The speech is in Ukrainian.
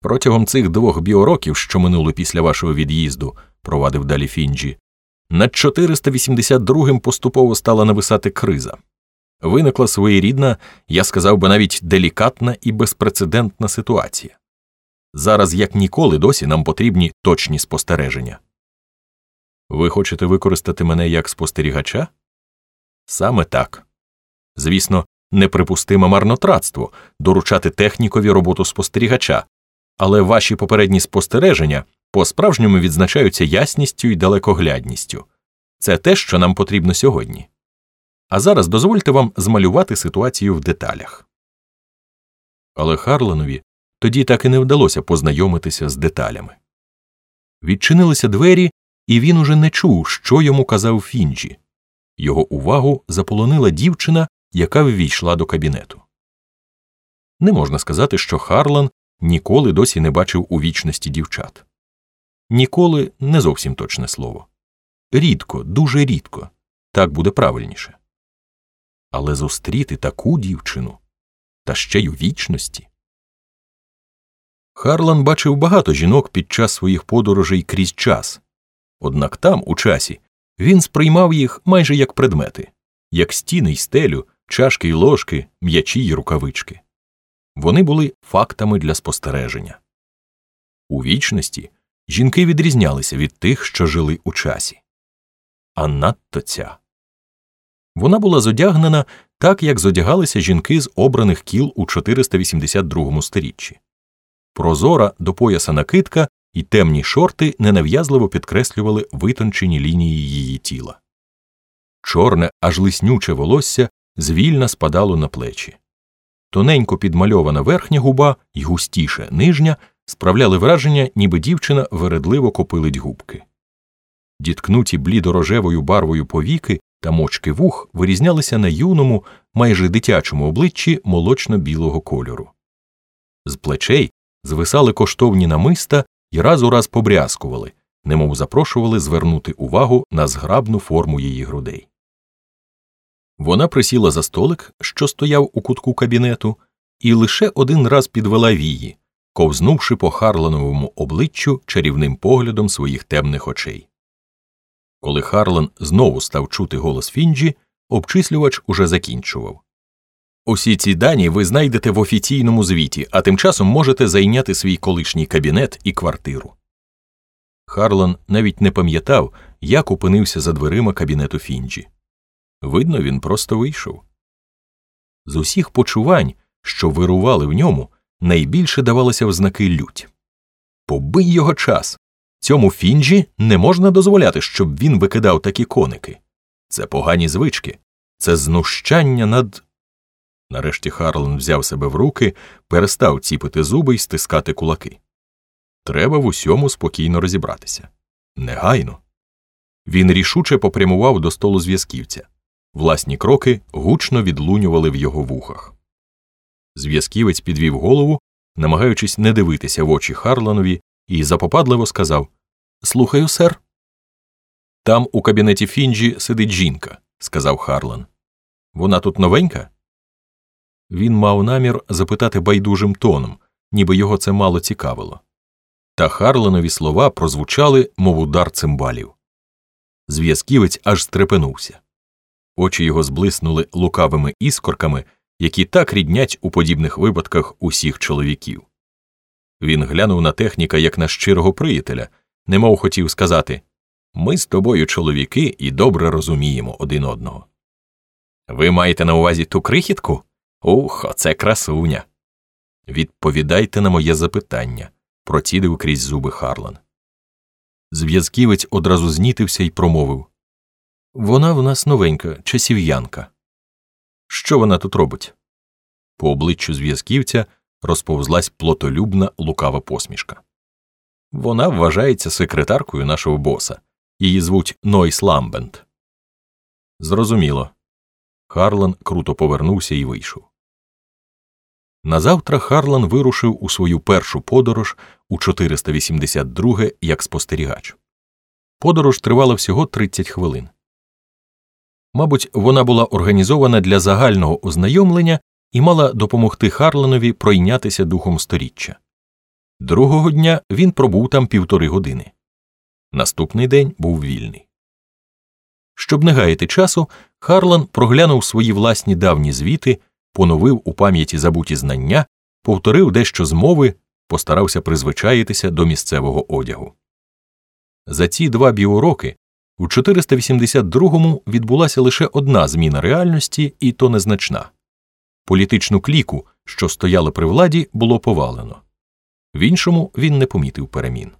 Протягом цих двох біороків, що минули після вашого від'їзду, провадив далі Фінджі, над 482-м поступово стала нависати криза. Виникла своєрідна, я сказав би навіть делікатна і безпрецедентна ситуація. Зараз, як ніколи, досі нам потрібні точні спостереження. Ви хочете використати мене як спостерігача? Саме так. Звісно, неприпустиме марнотратство доручати технікові роботу спостерігача, але ваші попередні спостереження по справжньому відзначаються ясністю і далекоглядністю. Це те, що нам потрібно сьогодні. А зараз дозвольте вам змалювати ситуацію в деталях. Але Харленові тоді так і не вдалося познайомитися з деталями. Відчинилися двері, і він уже не чув, що йому казав Фінджі. Його увагу заполонила дівчина, яка ввійшла до кабінету. Не можна сказати, що Харлан ніколи досі не бачив у вічності дівчат. Ніколи не зовсім точне слово. Рідко, дуже рідко, так буде правильніше. Але зустріти таку дівчину та ще й у вічності. Харлан бачив багато жінок під час своїх подорожей крізь час, однак там, у часі, він сприймав їх майже як предмети, як стіни й стелю, чашки й ложки, м'ячі й рукавички. Вони були фактами для спостереження. У вічності жінки відрізнялися від тих, що жили у часі. А надто ця. Вона була зодягнена так, як зодягалися жінки з обраних кіл у 482 сторіччі. Прозора до пояса накидка і темні шорти ненав'язливо підкреслювали витончені лінії її тіла. Чорне, аж лиснюче волосся звільно спадало на плечі. Тоненько підмальована верхня губа і густіше нижня справляли враження, ніби дівчина вередливо копилить губки. Діткнуті блідорожевою барвою повіки та мочки вух вирізнялися на юному, майже дитячому обличчі молочно білого кольору. З плечей звисали коштовні намиста і раз у раз побрязкували, немов запрошували звернути увагу на зграбну форму її грудей. Вона присіла за столик, що стояв у кутку кабінету, і лише один раз підвела вії, ковзнувши по Харлановому обличчю чарівним поглядом своїх темних очей. Коли Харлан знову став чути голос Фінджі, обчислювач уже закінчував. Усі ці дані ви знайдете в офіційному звіті, а тим часом можете зайняти свій колишній кабінет і квартиру. Харлан навіть не пам'ятав, як опинився за дверима кабінету Фінджі. Видно, він просто вийшов. З усіх почувань, що вирували в ньому, найбільше давалося в знаки лють. Побий його час. Цьому Фінджі не можна дозволяти, щоб він викидав такі коники. Це погані звички, це знущання над. Нарешті Харлан взяв себе в руки, перестав ціпити зуби й стискати кулаки. Треба в усьому спокійно розібратися. Негайно. Він рішуче попрямував до столу зв'язківця. Власні кроки гучно відлунювали в його вухах. Зв'язківець підвів голову, намагаючись не дивитися в очі Харланові, і запопадливо сказав Слухаю, сер. Там у кабінеті Фінджі сидить жінка, сказав Харлан. Вона тут новенька? Він мав намір запитати байдужим тоном, ніби його це мало цікавило. Та Харланові слова прозвучали, мов удар цимбалів. Зв'язківець аж стрепенувся. Очі його зблиснули лукавими іскорками, які так ріднять у подібних випадках усіх чоловіків. Він глянув на техніка як на щирого приятеля, немов хотів сказати Ми з тобою, чоловіки, і добре розуміємо один одного. Ви маєте на увазі ту крихітку? Ух, оце красуня. Відповідайте на моє запитання, процідив крізь зуби Харлан. Зв'язківець одразу знітився і промовив Вона в нас новенька, часів'янка. Що вона тут робить? По обличчю зв'язківця розповзлась плотолюбна лукава посмішка. Вона вважається секретаркою нашого боса. Її звуть Нойс Ламбент. Зрозуміло. Харлан круто повернувся і вийшов. Назавтра Харлан вирушив у свою першу подорож у 482 як спостерігач. Подорож тривала всього 30 хвилин. Мабуть, вона була організована для загального ознайомлення і мала допомогти Харланові пройнятися духом сторіччя. Другого дня він пробув там півтори години. Наступний день був вільний. Щоб не гаяти часу, Харлан проглянув свої власні давні звіти, поновив у пам'яті забуті знання, повторив дещо з мови, постарався призвичаїтися до місцевого одягу. За ці два біуроки у 482-му відбулася лише одна зміна реальності, і то незначна. Політичну кліку, що стояла при владі, було повалено. В іншому він не помітив перемін.